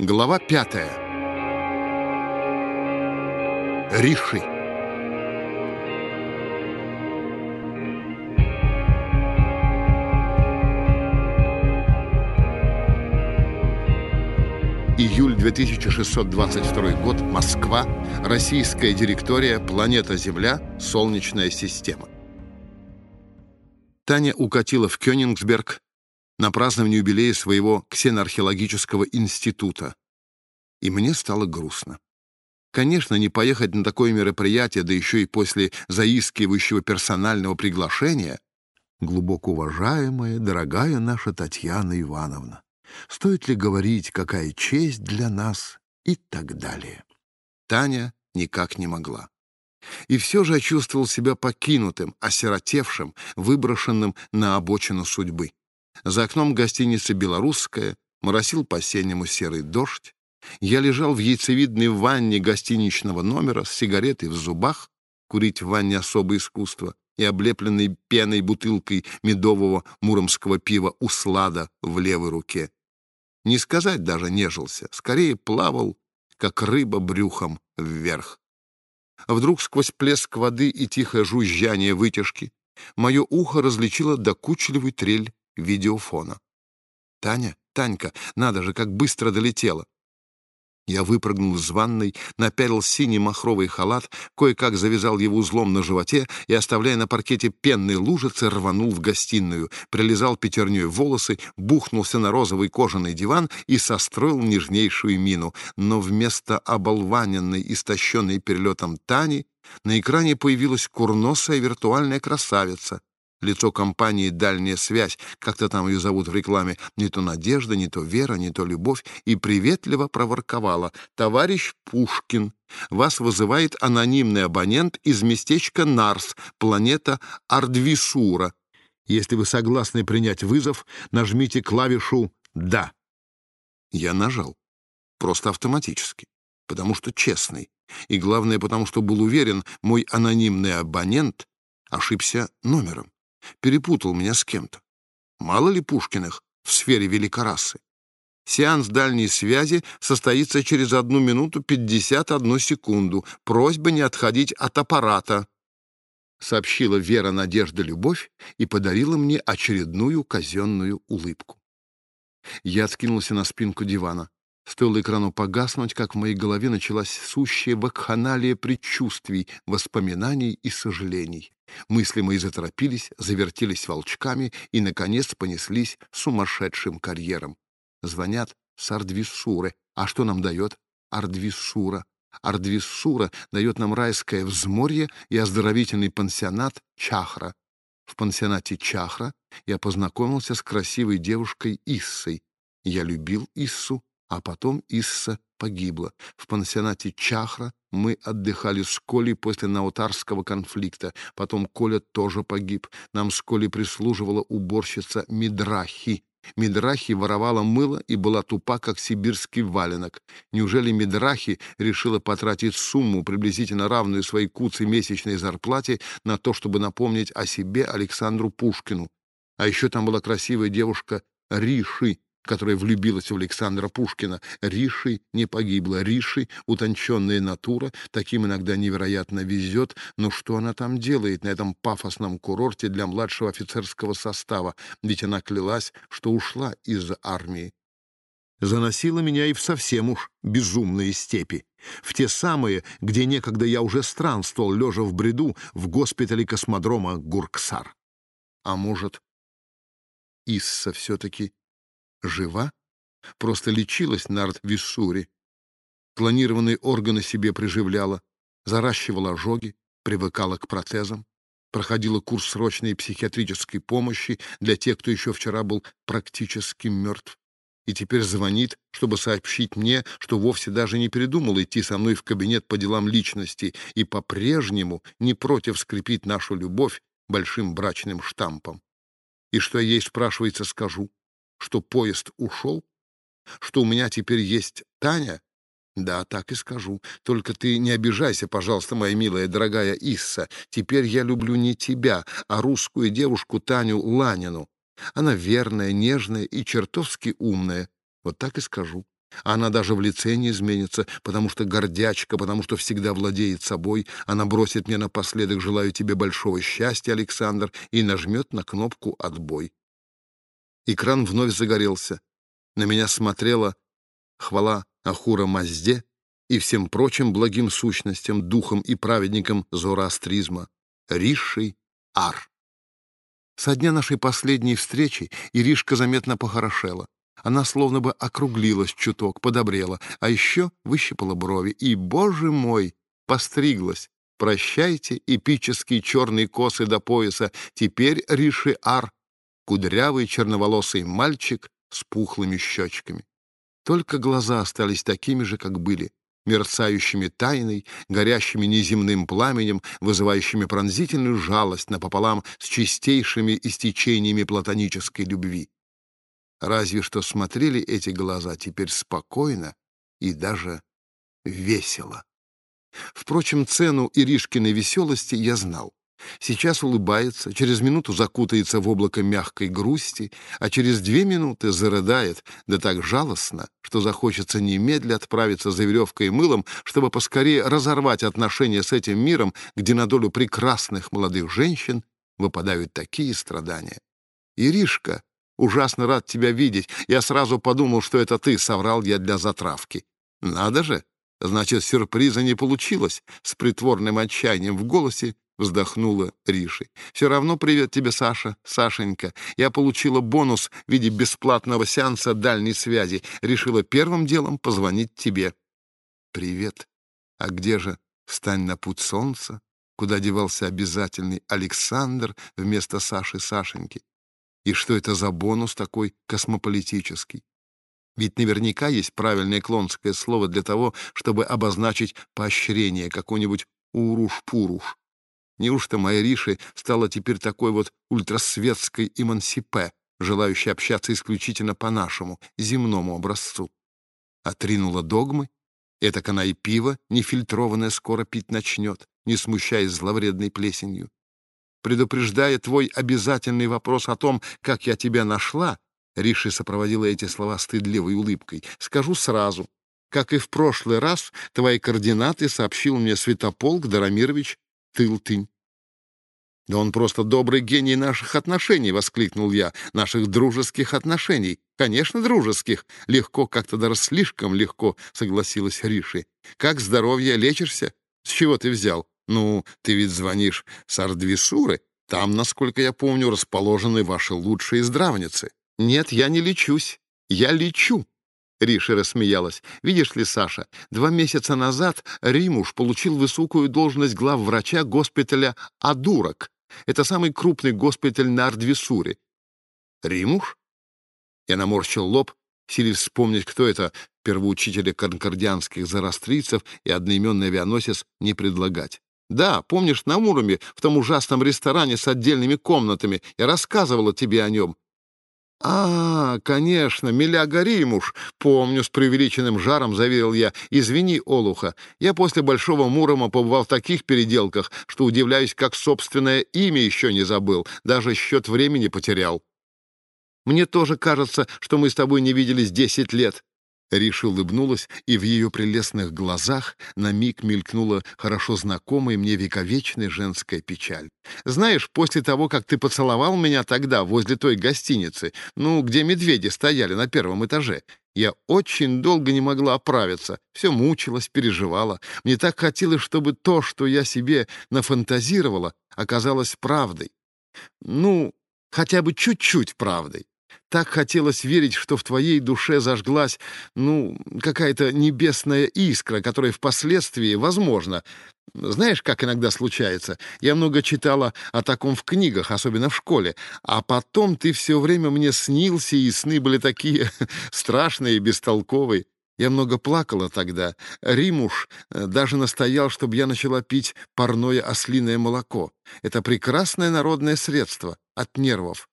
Глава пятая. Риши. Июль 2622 год. Москва. Российская директория. Планета Земля. Солнечная система. Таня укатила в Кёнигсберг на празднование юбилея своего ксеноархеологического института. И мне стало грустно. Конечно, не поехать на такое мероприятие, да еще и после заискивающего персонального приглашения. Глубоко уважаемая, дорогая наша Татьяна Ивановна, стоит ли говорить, какая честь для нас и так далее. Таня никак не могла. И все же я чувствовал себя покинутым, осиротевшим, выброшенным на обочину судьбы. За окном гостиницы «Белорусская» моросил по-осеннему серый дождь. Я лежал в яйцевидной ванне гостиничного номера с сигаретой в зубах, курить в ванне особое искусство, и облепленной пеной бутылкой медового муромского пива «Услада» в левой руке. Не сказать даже нежился, скорее плавал, как рыба брюхом вверх. Вдруг сквозь плеск воды и тихое жужжание вытяжки мое ухо различило докучливый трель видеофона. «Таня, Танька, надо же, как быстро долетела!» Я выпрыгнул из ванной, напялил синий махровый халат, кое-как завязал его узлом на животе и, оставляя на паркете пенные лужицы, рванул в гостиную, прилизал пятерней волосы, бухнулся на розовый кожаный диван и состроил нежнейшую мину. Но вместо оболваненной, истощенной перелетом Тани на экране появилась курносая виртуальная красавица, лицо компании «Дальняя связь», как-то там ее зовут в рекламе, не то Надежда, не то Вера, не то Любовь, и приветливо проворковала. «Товарищ Пушкин, вас вызывает анонимный абонент из местечка Нарс, планета Ардвисура. Если вы согласны принять вызов, нажмите клавишу «Да». Я нажал. Просто автоматически. Потому что честный. И главное, потому что был уверен, мой анонимный абонент ошибся номером перепутал меня с кем-то. Мало ли Пушкиных в сфере великорасы. Сеанс дальней связи состоится через одну минуту пятьдесят одну секунду. Просьба не отходить от аппарата. Сообщила Вера Надежда Любовь и подарила мне очередную казенную улыбку. Я откинулся на спинку дивана. Стоило экрану погаснуть, как в моей голове началась сущая вакханалия предчувствий, воспоминаний и сожалений. Мысли мои заторопились, завертелись волчками и, наконец, понеслись сумасшедшим карьером. Звонят с Ардвиссуры. А что нам дает Ардвиссура? Ардвиссура дает нам райское взморье и оздоровительный пансионат Чахра. В пансионате Чахра я познакомился с красивой девушкой Иссой. Я любил Иссу, а потом Исса погибла. В пансионате Чахра мы отдыхали с Колей после Наутарского конфликта. Потом Коля тоже погиб. Нам с Колей прислуживала уборщица Мидрахи. Мидрахи воровала мыло и была тупа, как сибирский валенок. Неужели Мидрахи решила потратить сумму, приблизительно равную своей куце месячной зарплате, на то, чтобы напомнить о себе Александру Пушкину? А еще там была красивая девушка Риши, которая влюбилась в Александра Пушкина. Риши не погибла. Риши — утонченная натура, таким иногда невероятно везет. Но что она там делает на этом пафосном курорте для младшего офицерского состава? Ведь она клялась, что ушла из армии. Заносила меня и в совсем уж безумные степи. В те самые, где некогда я уже странствовал, лежа в бреду, в госпитале космодрома Гурксар. А может, Исса все-таки Жива? Просто лечилась на Артвиссуре. Клонированные органы себе приживляла, заращивала ожоги, привыкала к протезам, проходила курс срочной психиатрической помощи для тех, кто еще вчера был практически мертв. И теперь звонит, чтобы сообщить мне, что вовсе даже не передумал идти со мной в кабинет по делам личности и по-прежнему не против скрепить нашу любовь большим брачным штампом. И что я ей, спрашивается, скажу? Что поезд ушел, что у меня теперь есть Таня? Да, так и скажу. Только ты не обижайся, пожалуйста, моя милая, дорогая Исса. Теперь я люблю не тебя, а русскую девушку Таню Ланину. Она верная, нежная и чертовски умная. Вот так и скажу. Она даже в лице не изменится, потому что гордячка, потому что всегда владеет собой. Она бросит мне напоследок «Желаю тебе большого счастья, Александр» и нажмет на кнопку «Отбой». Экран вновь загорелся. На меня смотрела хвала Ахура Мазде и всем прочим благим сущностям, духом и праведникам зороастризма. Ришей Ар. Со дня нашей последней встречи Иришка заметно похорошела. Она словно бы округлилась чуток, подобрела, а еще выщипала брови. И, боже мой, постриглась. Прощайте, эпические черные косы до пояса. Теперь Риши Ар, кудрявый черноволосый мальчик с пухлыми щечками. Только глаза остались такими же, как были, мерцающими тайной, горящими неземным пламенем, вызывающими пронзительную жалость напополам с чистейшими истечениями платонической любви. Разве что смотрели эти глаза теперь спокойно и даже весело. Впрочем, цену Иришкиной веселости я знал. Сейчас улыбается, через минуту закутается в облако мягкой грусти, а через две минуты зарыдает, да так жалостно, что захочется немедля отправиться за веревкой и мылом, чтобы поскорее разорвать отношения с этим миром, где на долю прекрасных молодых женщин выпадают такие страдания. Иришка, ужасно рад тебя видеть. Я сразу подумал, что это ты, соврал я для затравки. Надо же! Значит, сюрприза не получилось. С притворным отчаянием в голосе вздохнула Риши. «Все равно привет тебе, Саша, Сашенька. Я получила бонус в виде бесплатного сеанса дальней связи. Решила первым делом позвонить тебе». «Привет. А где же «Встань на путь солнца»?» Куда девался обязательный Александр вместо Саши Сашеньки? И что это за бонус такой космополитический? Ведь наверняка есть правильное клонское слово для того, чтобы обозначить поощрение, какой-нибудь уруш-пуруш. Неужто моя Риши стала теперь такой вот ультрасветской эмансипе, желающей общаться исключительно по нашему, земному образцу? Отринула догмы, этак она и пиво нефильтрованное скоро пить начнет, не смущаясь зловредной плесенью. Предупреждая твой обязательный вопрос о том, как я тебя нашла, Риши сопроводила эти слова стыдливой улыбкой, скажу сразу. Как и в прошлый раз, твои координаты сообщил мне Святополк Дарамирович Тылтынь. «Да он просто добрый гений наших отношений!» — воскликнул я. «Наших дружеских отношений!» «Конечно, дружеских!» «Легко, как-то даже слишком легко!» — согласилась Риши. «Как здоровье? Лечишься? С чего ты взял?» «Ну, ты ведь звонишь с Ардвисуры. Там, насколько я помню, расположены ваши лучшие здравницы». «Нет, я не лечусь. Я лечу!» Риша рассмеялась. «Видишь ли, Саша, два месяца назад Римуш получил высокую должность главврача госпиталя Адурок. Это самый крупный госпиталь на Ардвисуре». «Римуш?» Я наморщил лоб, силясь вспомнить, кто это, первоучителя конкордианских зарастрийцев и одноименный авианосец не предлагать. «Да, помнишь, на Муроме, в том ужасном ресторане с отдельными комнатами, я рассказывала тебе о нем. «А, конечно, Миляга Римуш!» «Помню, с преувеличенным жаром заверил я. Извини, Олуха, я после Большого Мурома побывал в таких переделках, что удивляюсь, как собственное имя еще не забыл, даже счет времени потерял. Мне тоже кажется, что мы с тобой не виделись десять лет. Риша улыбнулась, и в ее прелестных глазах на миг мелькнула хорошо знакомая мне вековечная женская печаль. «Знаешь, после того, как ты поцеловал меня тогда возле той гостиницы, ну, где медведи стояли на первом этаже, я очень долго не могла оправиться, все мучилась, переживала. Мне так хотелось, чтобы то, что я себе нафантазировала, оказалось правдой. Ну, хотя бы чуть-чуть правдой. Так хотелось верить, что в твоей душе зажглась, ну, какая-то небесная искра, которая впоследствии, возможно, знаешь, как иногда случается? Я много читала о таком в книгах, особенно в школе. А потом ты все время мне снился, и сны были такие страшные и бестолковые. Я много плакала тогда. Римуш э, даже настоял, чтобы я начала пить парное ослиное молоко. Это прекрасное народное средство от нервов.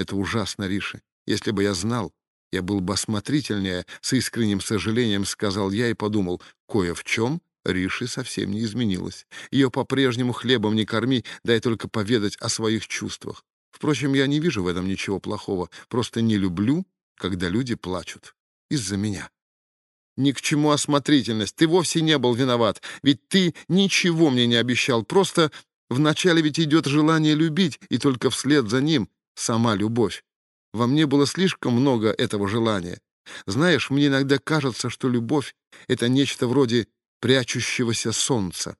Это ужасно, Риша. Если бы я знал, я был бы осмотрительнее, с искренним сожалением сказал я и подумал, кое в чем Риши совсем не изменилась. Ее по-прежнему хлебом не корми, дай только поведать о своих чувствах. Впрочем, я не вижу в этом ничего плохого, просто не люблю, когда люди плачут. Из-за меня. Ни к чему осмотрительность. Ты вовсе не был виноват. Ведь ты ничего мне не обещал. Просто вначале ведь идет желание любить, и только вслед за ним сама любовь. Во мне было слишком много этого желания. Знаешь, мне иногда кажется, что любовь — это нечто вроде прячущегося солнца.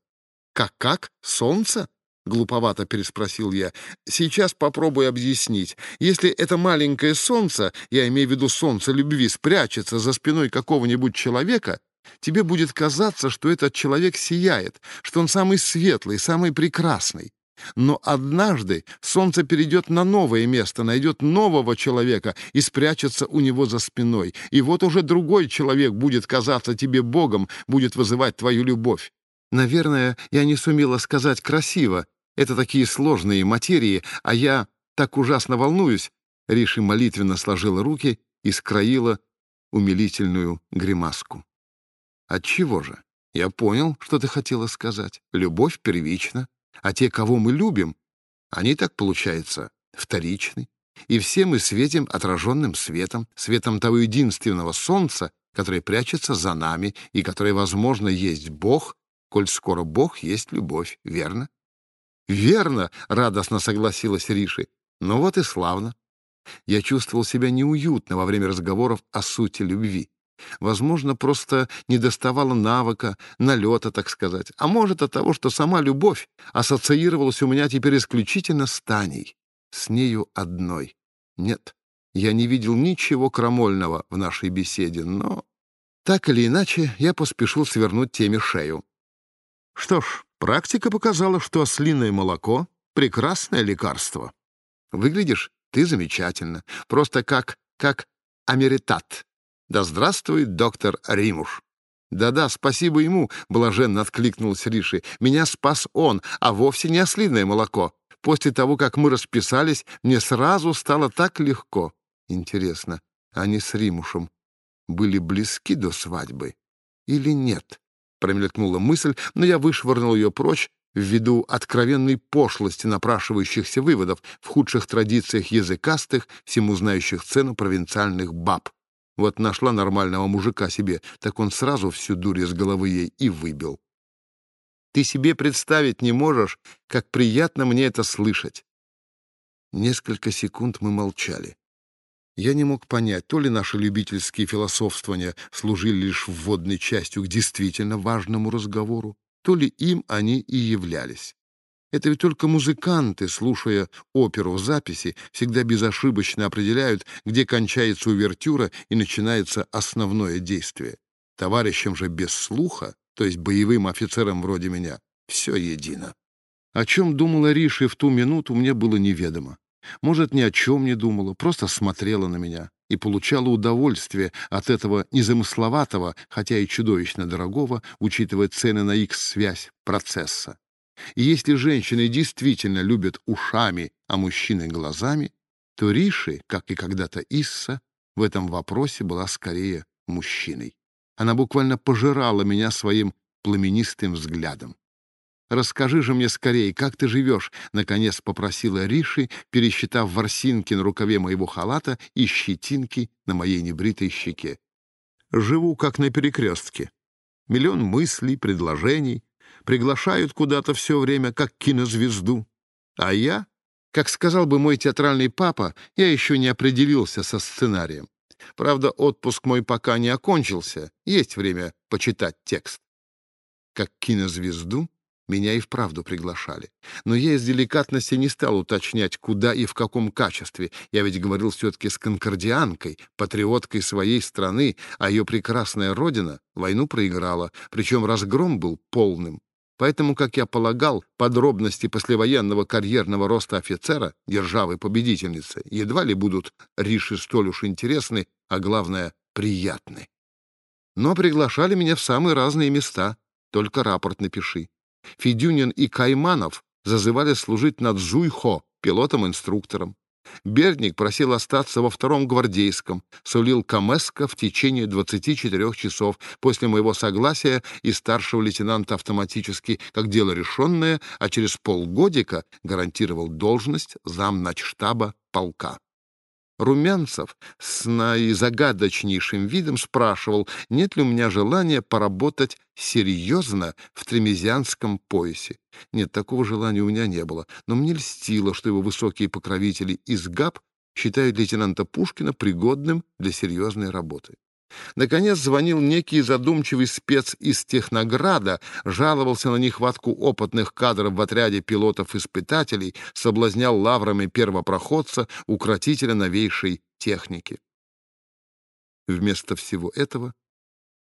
«Как-как? Солнце?» — глуповато переспросил я. «Сейчас попробую объяснить. Если это маленькое солнце, я имею в виду солнце любви, спрячется за спиной какого-нибудь человека, тебе будет казаться, что этот человек сияет, что он самый светлый, самый прекрасный. Но однажды солнце перейдет на новое место, найдет нового человека и спрячется у него за спиной. И вот уже другой человек будет казаться тебе Богом, будет вызывать твою любовь. Наверное, я не сумела сказать красиво. Это такие сложные материи, а я так ужасно волнуюсь. Риши молитвенно сложила руки и скроила умилительную гримаску. Отчего же? Я понял, что ты хотела сказать. Любовь первична, а те, кого мы любим, они так, получается, вторичны. И все мы светим отраженным светом, светом того единственного солнца, которое прячется за нами и которое, возможно, есть Бог, коль скоро Бог есть любовь, верно? «Верно!» — радостно согласилась Риши. «Ну вот и славно. Я чувствовал себя неуютно во время разговоров о сути любви. Возможно, просто недоставало навыка, налета, так сказать. А может, от того, что сама любовь ассоциировалась у меня теперь исключительно с Таней, с нею одной. Нет, я не видел ничего крамольного в нашей беседе, но... Так или иначе, я поспешил свернуть теме шею. Что ж, практика показала, что ослиное молоко — прекрасное лекарство. Выглядишь ты замечательно, просто как... как америтат. Да здравствует доктор Римуш. «Да-да, спасибо ему», — блаженно откликнулся Риши. «Меня спас он, а вовсе не ослиное молоко. После того, как мы расписались, мне сразу стало так легко. Интересно, они с Римушем были близки до свадьбы или нет?» Промелькнула мысль, но я вышвырнул ее прочь ввиду откровенной пошлости напрашивающихся выводов в худших традициях языкастых, всему знающих цену провинциальных баб. Вот нашла нормального мужика себе, так он сразу всю дурь из головы ей и выбил. Ты себе представить не можешь, как приятно мне это слышать. Несколько секунд мы молчали. Я не мог понять, то ли наши любительские философствования служили лишь вводной частью к действительно важному разговору, то ли им они и являлись. Это ведь только музыканты, слушая оперу в записи, всегда безошибочно определяют, где кончается увертюра и начинается основное действие. Товарищам же без слуха, то есть боевым офицерам вроде меня, все едино. О чем думала Риши в ту минуту, мне было неведомо. Может, ни о чем не думала, просто смотрела на меня и получала удовольствие от этого незамысловатого, хотя и чудовищно дорогого, учитывая цены на их связь, процесса. И если женщины действительно любят ушами, а мужчины — глазами, то Риши, как и когда-то Исса, в этом вопросе была скорее мужчиной. Она буквально пожирала меня своим пламенистым взглядом. «Расскажи же мне скорее, как ты живешь?» — наконец попросила Риши, пересчитав ворсинки на рукаве моего халата и щетинки на моей небритой щеке. «Живу как на перекрестке. Миллион мыслей, предложений, приглашают куда-то все время, как кинозвезду. А я, как сказал бы мой театральный папа, я еще не определился со сценарием. Правда, отпуск мой пока не окончился, есть время почитать текст. Как кинозвезду меня и вправду приглашали. Но я из деликатности не стал уточнять, куда и в каком качестве. Я ведь говорил все-таки с конкордианкой, патриоткой своей страны, а ее прекрасная родина войну проиграла, причем разгром был полным. Поэтому, как я полагал, подробности послевоенного карьерного роста офицера, державы-победительницы, едва ли будут Риши столь уж интересны, а главное, приятны. Но приглашали меня в самые разные места, только рапорт напиши. Федюнин и Кайманов зазывали служить над Зуйхо, пилотом-инструктором. Бердник просил остаться во втором гвардейском, сулил Камеско в течение 24 часов после моего согласия и старшего лейтенанта автоматически, как дело решенное, а через полгодика гарантировал должность замначштаба полка. Румянцев с наизагадочнейшим видом спрашивал, нет ли у меня желания поработать серьезно в тремезианском поясе. Нет, такого желания у меня не было, но мне льстило, что его высокие покровители из ГАП считают лейтенанта Пушкина пригодным для серьезной работы. Наконец звонил некий задумчивый спец из Технограда, жаловался на нехватку опытных кадров в отряде пилотов-испытателей, соблазнял лаврами первопроходца, укротителя новейшей техники. Вместо всего этого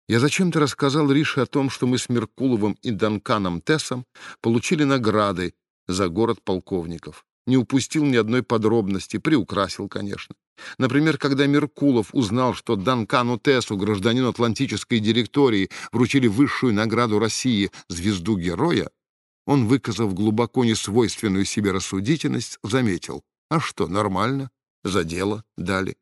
я зачем-то рассказал Рише о том, что мы с Меркуловым и Данканом Тессом получили награды за город полковников не упустил ни одной подробности, приукрасил, конечно. Например, когда Меркулов узнал, что Данкану Тессу, гражданину Атлантической директории, вручили высшую награду России «Звезду Героя», он, выказав глубоко несвойственную себе рассудительность, заметил, а что, нормально, за дело дали.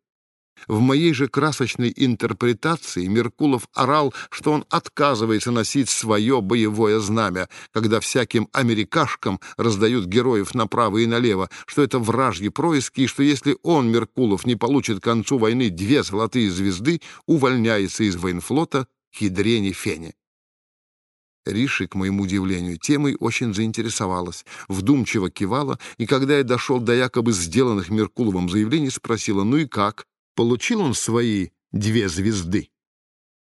В моей же красочной интерпретации Меркулов орал, что он отказывается носить свое боевое знамя, когда всяким америкашкам раздают героев направо и налево, что это вражьи происки, и что если он, Меркулов, не получит к концу войны две золотые звезды, увольняется из военфлота к ядрене фене. Риши, к моему удивлению, темой очень заинтересовалась, вдумчиво кивала, и когда я дошел до якобы сделанных Меркуловым заявлений, спросила, ну и как? Получил он свои две звезды?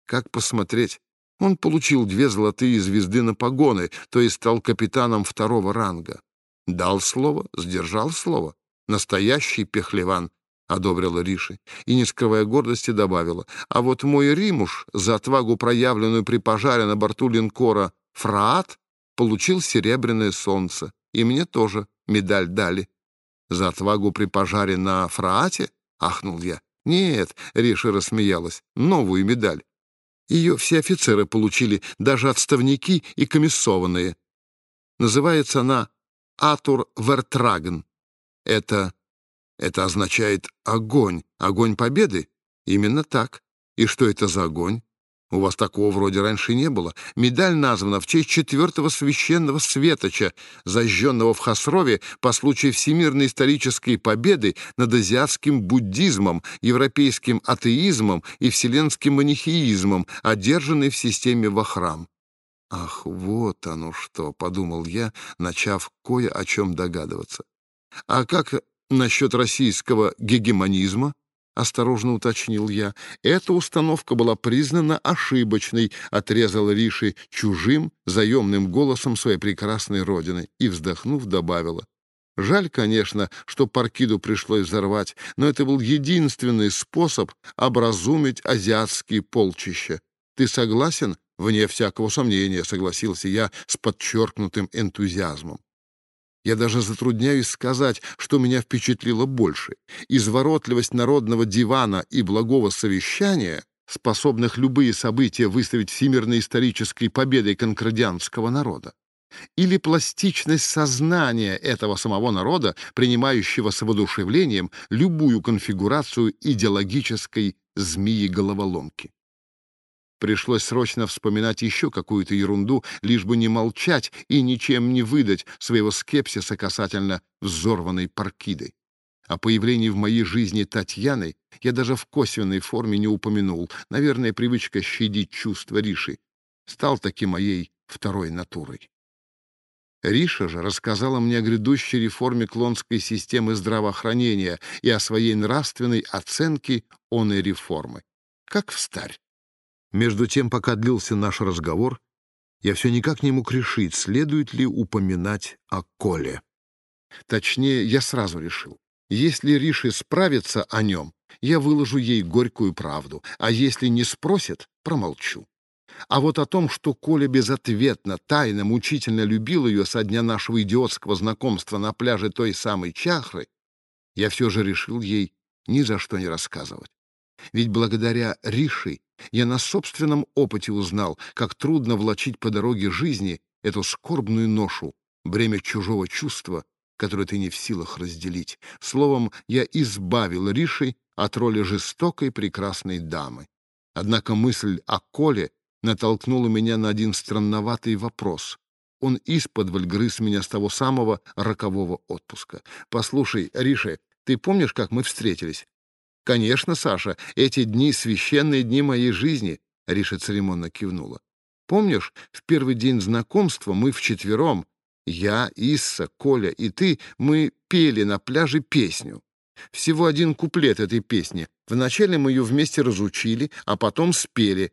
Как посмотреть? Он получил две золотые звезды на погоны, то есть стал капитаном второго ранга. Дал слово, сдержал слово. Настоящий пехлеван, — одобрила Риши, и, не скрывая гордости, добавила, а вот мой Римуш за отвагу, проявленную при пожаре на борту линкора «Фраат», получил серебряное солнце, и мне тоже медаль дали. За отвагу при пожаре на Фраате, — ахнул я, «Нет», — Риша рассмеялась, — «новую медаль. Ее все офицеры получили, даже отставники и комиссованные. Называется она Атур Вертраген. Это... это означает огонь, огонь победы? Именно так. И что это за огонь? У вас такого вроде раньше не было. Медаль названа в честь четвертого священного светоча, зажженного в Хасрове по случаю всемирной исторической победы над азиатским буддизмом, европейским атеизмом и вселенским манихеизмом, одержанной в системе Вахрам. «Ах, вот оно что!» — подумал я, начав кое о чем догадываться. «А как насчет российского гегемонизма?» — осторожно уточнил я. «Эта установка была признана ошибочной», — отрезал Риши чужим, заемным голосом своей прекрасной родины и, вздохнув, добавила. «Жаль, конечно, что Паркиду пришлось взорвать, но это был единственный способ образумить азиатские полчища. Ты согласен?» «Вне всякого сомнения», — согласился я с подчеркнутым энтузиазмом. Я даже затрудняюсь сказать, что меня впечатлило больше. Изворотливость народного дивана и благого совещания, способных любые события выставить всемирной исторической победой конкордианского народа. Или пластичность сознания этого самого народа, принимающего с воодушевлением любую конфигурацию идеологической змеи-головоломки. Пришлось срочно вспоминать еще какую-то ерунду, лишь бы не молчать и ничем не выдать своего скепсиса касательно взорванной паркиды. О появлении в моей жизни Татьяны я даже в косвенной форме не упомянул. Наверное, привычка щадить чувства Риши стал таки моей второй натурой. Риша же рассказала мне о грядущей реформе клонской системы здравоохранения и о своей нравственной оценке оной реформы. Как встарь. Между тем, пока длился наш разговор, я все никак не мог решить, следует ли упоминать о Коле. Точнее, я сразу решил. Если Риши справится о нем, я выложу ей горькую правду, а если не спросит, промолчу. А вот о том, что Коля безответно, тайно, мучительно любил ее со дня нашего идиотского знакомства на пляже той самой Чахры, я все же решил ей ни за что не рассказывать. Ведь благодаря Риши я на собственном опыте узнал, как трудно влачить по дороге жизни эту скорбную ношу, бремя чужого чувства, которое ты не в силах разделить. Словом, я избавил Риши от роли жестокой прекрасной дамы. Однако мысль о Коле натолкнула меня на один странноватый вопрос. Он исподволь грыз меня с того самого рокового отпуска. «Послушай, Риша, ты помнишь, как мы встретились? «Конечно, Саша, эти дни — священные дни моей жизни», — Риша церемонно кивнула. «Помнишь, в первый день знакомства мы вчетвером, я, Исса, Коля и ты, мы пели на пляже песню. Всего один куплет этой песни. Вначале мы ее вместе разучили, а потом спели.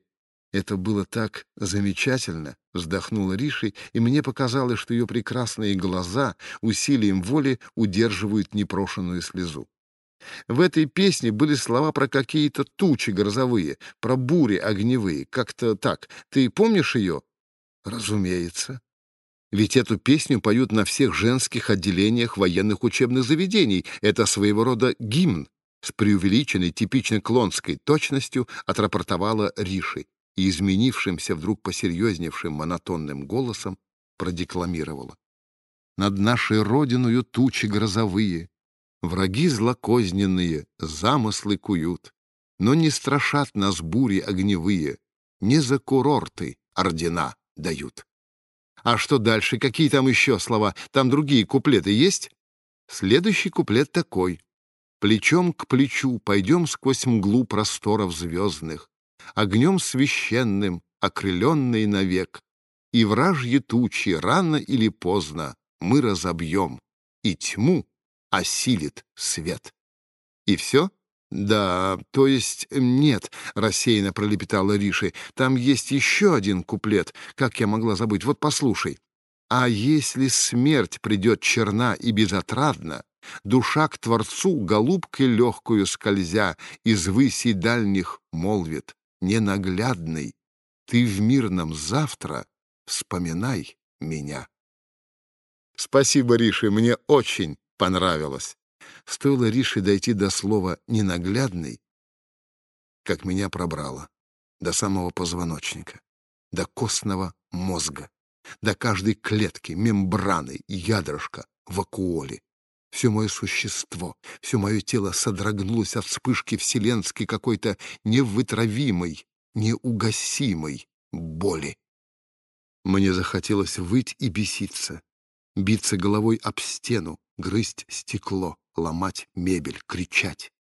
Это было так замечательно, вздохнула Риши, и мне показалось, что ее прекрасные глаза усилием воли удерживают непрошенную слезу. В этой песне были слова про какие-то тучи грозовые, про бури огневые, как-то так. Ты помнишь ее? Разумеется. Ведь эту песню поют на всех женских отделениях военных учебных заведений. Это своего рода гимн. С преувеличенной, типично клонской точностью отрапортовала Риши и изменившимся, вдруг посерьезневшим монотонным голосом продекламировала. «Над нашей родиною тучи грозовые, враги злокозненные замыслы куют, но не страшат нас бури огневые, не за курорты ордена дают». А что дальше? Какие там еще слова? Там другие куплеты есть? Следующий куплет такой. Плечом к плечу пойдем сквозь мглу просторов звездных огнем священным, окрыленный навек. И вражьи тучи рано или поздно мы разобьем, и тьму осилит свет. И все? Да, то есть нет, рассеянно пролепетала Риши. Там есть еще один куплет. Как я могла забыть? Вот послушай. А если смерть придет черна и безотрадна, Душа к Творцу, голубкой легкую скользя, Из высей дальних молвит ненаглядный, ты в мирном завтра вспоминай меня. Спасибо, Риши, мне очень понравилось. Стоило Риши дойти до слова «ненаглядный», как меня пробрало, до самого позвоночника, до костного мозга, до каждой клетки, мембраны, ядрышка, вакуоли. Все мое существо, все мое тело содрогнулось от вспышки вселенской какой-то невытравимой, неугасимой боли. Мне захотелось выть и беситься, биться головой об стену, грызть стекло, ломать мебель, кричать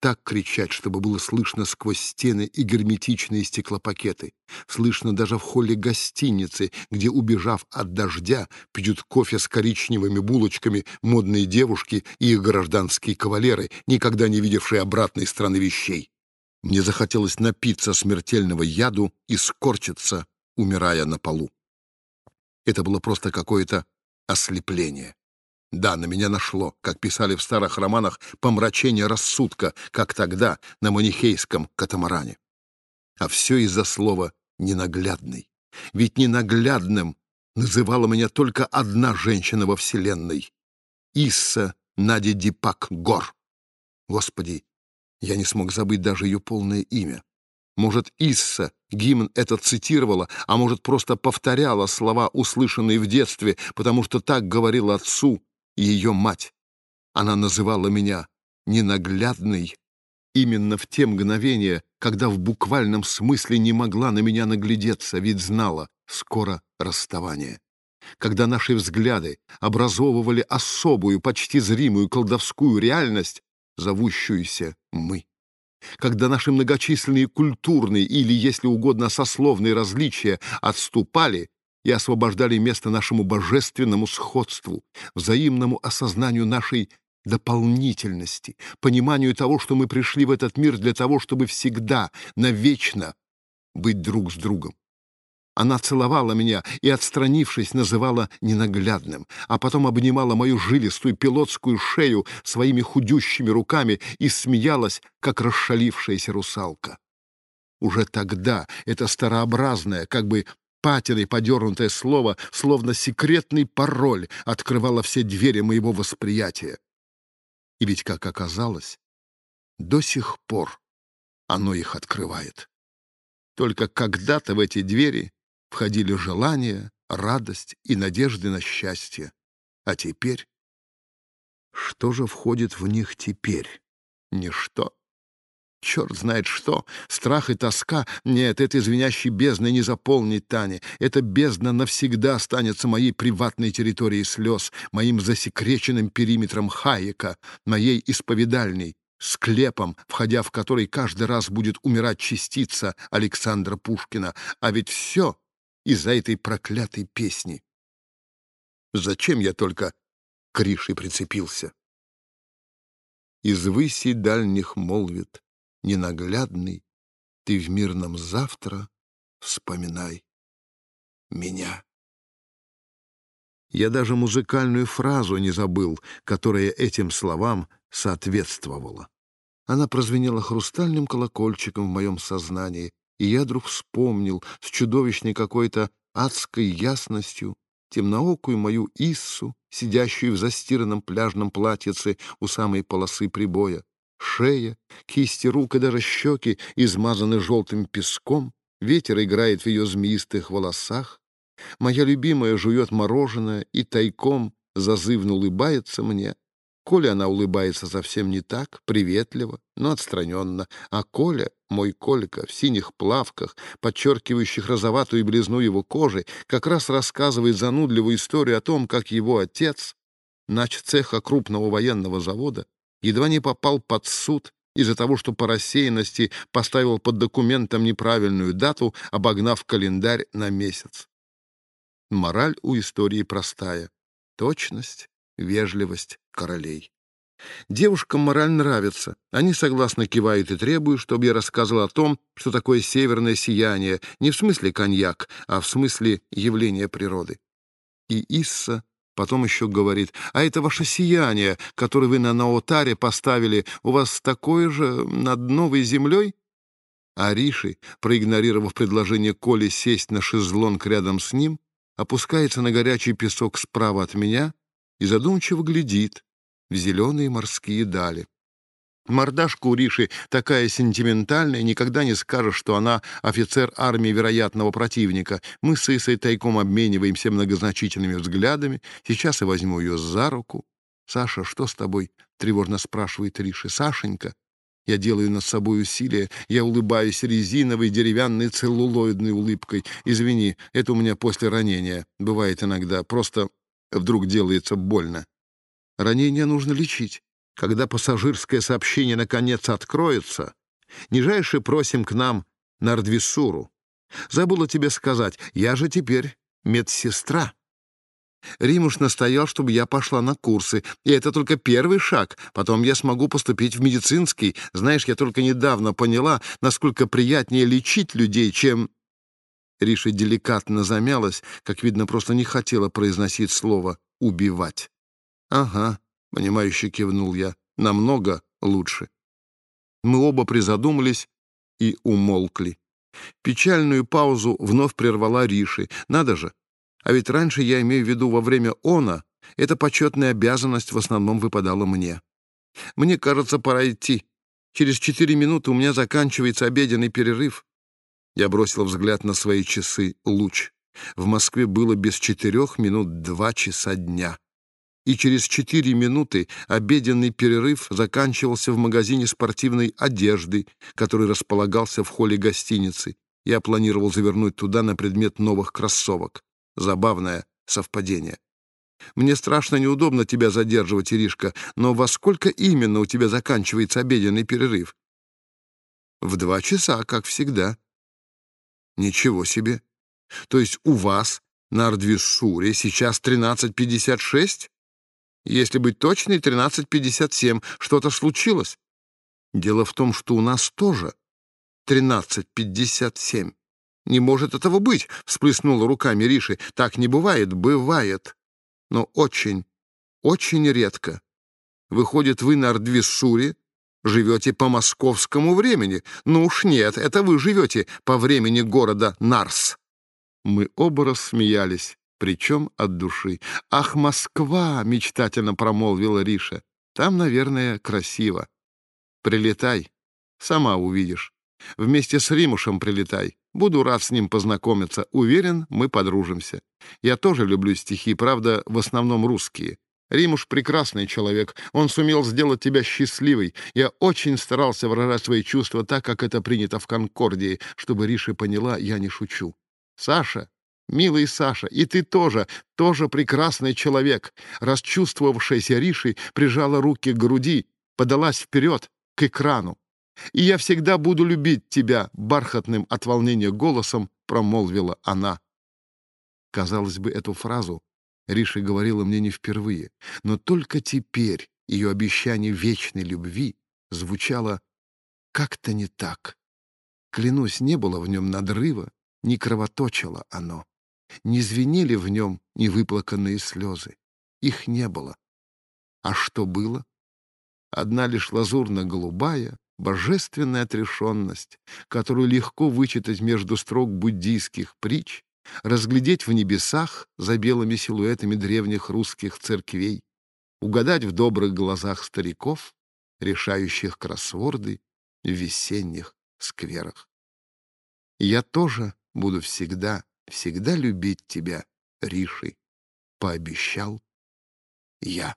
так кричать, чтобы было слышно сквозь стены и герметичные стеклопакеты. Слышно даже в холле гостиницы, где, убежав от дождя, пьют кофе с коричневыми булочками модные девушки и их гражданские кавалеры, никогда не видевшие обратной стороны вещей. Мне захотелось напиться смертельного яду и скорчиться, умирая на полу. Это было просто какое-то ослепление. Да, на меня нашло, как писали в старых романах, помрачение рассудка, как тогда на манихейском катамаране. А все из-за слова «ненаглядный». Ведь ненаглядным называла меня только одна женщина во Вселенной — Исса Надя Дипак Гор. Господи, я не смог забыть даже ее полное имя. Может, Исса гимн этот цитировала, а может, просто повторяла слова, услышанные в детстве, потому что так говорил отцу ее мать. Она называла меня ненаглядной именно в те мгновения, когда в буквальном смысле не могла на меня наглядеться, ведь знала, скоро расставание. Когда наши взгляды образовывали особую, почти зримую колдовскую реальность, зовущуюся «мы». Когда наши многочисленные культурные или, если угодно, сословные различия отступали, и освобождали место нашему божественному сходству, взаимному осознанию нашей дополнительности, пониманию того, что мы пришли в этот мир для того, чтобы всегда, навечно быть друг с другом. Она целовала меня и, отстранившись, называла ненаглядным, а потом обнимала мою жилистую пилотскую шею своими худющими руками и смеялась, как расшалившаяся русалка. Уже тогда это старообразное, как бы патерой подернутое слово, словно секретный пароль, открывало все двери моего восприятия. И ведь, как оказалось, до сих пор оно их открывает. Только когда-то в эти двери входили желания, радость и надежды на счастье. А теперь... Что же входит в них теперь? Ничто. Черт знает что, страх и тоска. Нет, этой звенящей бездны не заполнить Тане. Эта бездна навсегда останется моей приватной территорией слез, моим засекреченным периметром Хайека, моей исповедальней. склепом, входя в который каждый раз будет умирать частица Александра Пушкина. А ведь все из-за этой проклятой песни. Зачем я только к Рише прицепился? Из выси дальних молвит ненаглядный, Ты в мирном завтра вспоминай меня. Я даже музыкальную фразу не забыл, которая этим словам соответствовала. Она прозвенела хрустальным колокольчиком в моем сознании, и я вдруг вспомнил с чудовищной какой-то адской ясностью темноокую мою Иссу, сидящую в застиранном пляжном платьице у самой полосы прибоя. Шея, кисти рук и даже щеки измазаны желтым песком, ветер играет в ее змеистых волосах, Моя любимая жует мороженое и тайком зазывно улыбается мне. Коля она улыбается совсем не так, приветливо, но отстраненно. А Коля, мой Колька, в синих плавках, подчеркивающих розоватую белизну его кожи, как раз рассказывает занудливую историю о том, как его отец, нач цеха крупного военного завода, едва не попал под суд из-за того, что по рассеянности поставил под документом неправильную дату, обогнав календарь на месяц. Мораль у истории простая. Точность, вежливость королей. Девушкам мораль нравится. Они согласно кивают и требуют, чтобы я рассказывал о том, что такое северное сияние, не в смысле коньяк, а в смысле явления природы. И Исса потом еще говорит, а это ваше сияние, которое вы на Наотаре поставили, у вас такое же над новой землей? А проигнорировав предложение Коли сесть на шезлонг рядом с ним, опускается на горячий песок справа от меня и задумчиво глядит в зеленые морские дали. Мордашка у Риши такая сентиментальная, никогда не скажешь, что она офицер армии вероятного противника. Мы с Исой тайком обмениваемся многозначительными взглядами. Сейчас я возьму ее за руку. «Саша, что с тобой?» — тревожно спрашивает Риши. «Сашенька?» Я делаю над собой усилие, я улыбаюсь резиновой, деревянной, целлулоидной улыбкой. Извини, это у меня после ранения. Бывает иногда. Просто вдруг делается больно. Ранение нужно лечить. Когда пассажирское сообщение наконец откроется, нижайше просим к нам на Ардвисуру. Забыла тебе сказать, я же теперь медсестра. Римуш настоял, чтобы я пошла на курсы, и это только первый шаг. Потом я смогу поступить в медицинский. Знаешь, я только недавно поняла, насколько приятнее лечить людей, чем...» Риша деликатно замялась, как видно, просто не хотела произносить слово «убивать». «Ага», — понимающе кивнул я, — «намного лучше». Мы оба призадумались и умолкли. Печальную паузу вновь прервала Риши. Надо же, а ведь раньше, я имею в виду во время она, эта почетная обязанность в основном выпадала мне. Мне кажется, пора идти. Через четыре минуты у меня заканчивается обеденный перерыв. Я бросил взгляд на свои часы «Луч». В Москве было без четырех минут два часа дня. И через четыре минуты обеденный перерыв заканчивался в магазине спортивной одежды, который располагался в холле гостиницы. Я планировал завернуть туда на предмет новых кроссовок. Забавное совпадение. Мне страшно неудобно тебя задерживать, Иришка, но во сколько именно у тебя заканчивается обеденный перерыв? В два часа, как всегда. Ничего себе. То есть у вас на Ардвишуре сейчас 13.56? Если быть точной, 13.57. Что-то случилось? Дело в том, что у нас тоже 13.57. «Не может этого быть!» — всплеснула руками Риши. «Так не бывает, бывает. Но очень, очень редко. Выходит, вы на Ардвиссуре живете по московскому времени. Ну уж нет, это вы живете по времени города Нарс». Мы оба рассмеялись, причем от души. «Ах, Москва!» — мечтательно промолвила Риша. «Там, наверное, красиво. Прилетай, сама увидишь. Вместе с Римушем прилетай. Буду рад с ним познакомиться. Уверен, мы подружимся. Я тоже люблю стихи, правда, в основном русские. Римуш — прекрасный человек. Он сумел сделать тебя счастливой. Я очень старался выражать свои чувства так, как это принято в Конкордии, чтобы Риша поняла, я не шучу. Саша, милый Саша, и ты тоже, тоже прекрасный человек. Расчувствовавшаяся Риши прижала руки к груди, подалась вперед, к экрану. «И я всегда буду любить тебя», — бархатным от волнения голосом промолвила она. Казалось бы, эту фразу Риша говорила мне не впервые, но только теперь ее обещание вечной любви звучало как-то не так. Клянусь, не было в нем надрыва, не кровоточило оно. Не звенели в нем невыплаканные слезы. Их не было. А что было? Одна лишь лазурно-голубая, божественная отрешенность, которую легко вычитать между строк буддийских притч, разглядеть в небесах за белыми силуэтами древних русских церквей, угадать в добрых глазах стариков, решающих кроссворды в весенних скверах. Я тоже буду всегда, всегда любить тебя, Риши, пообещал я.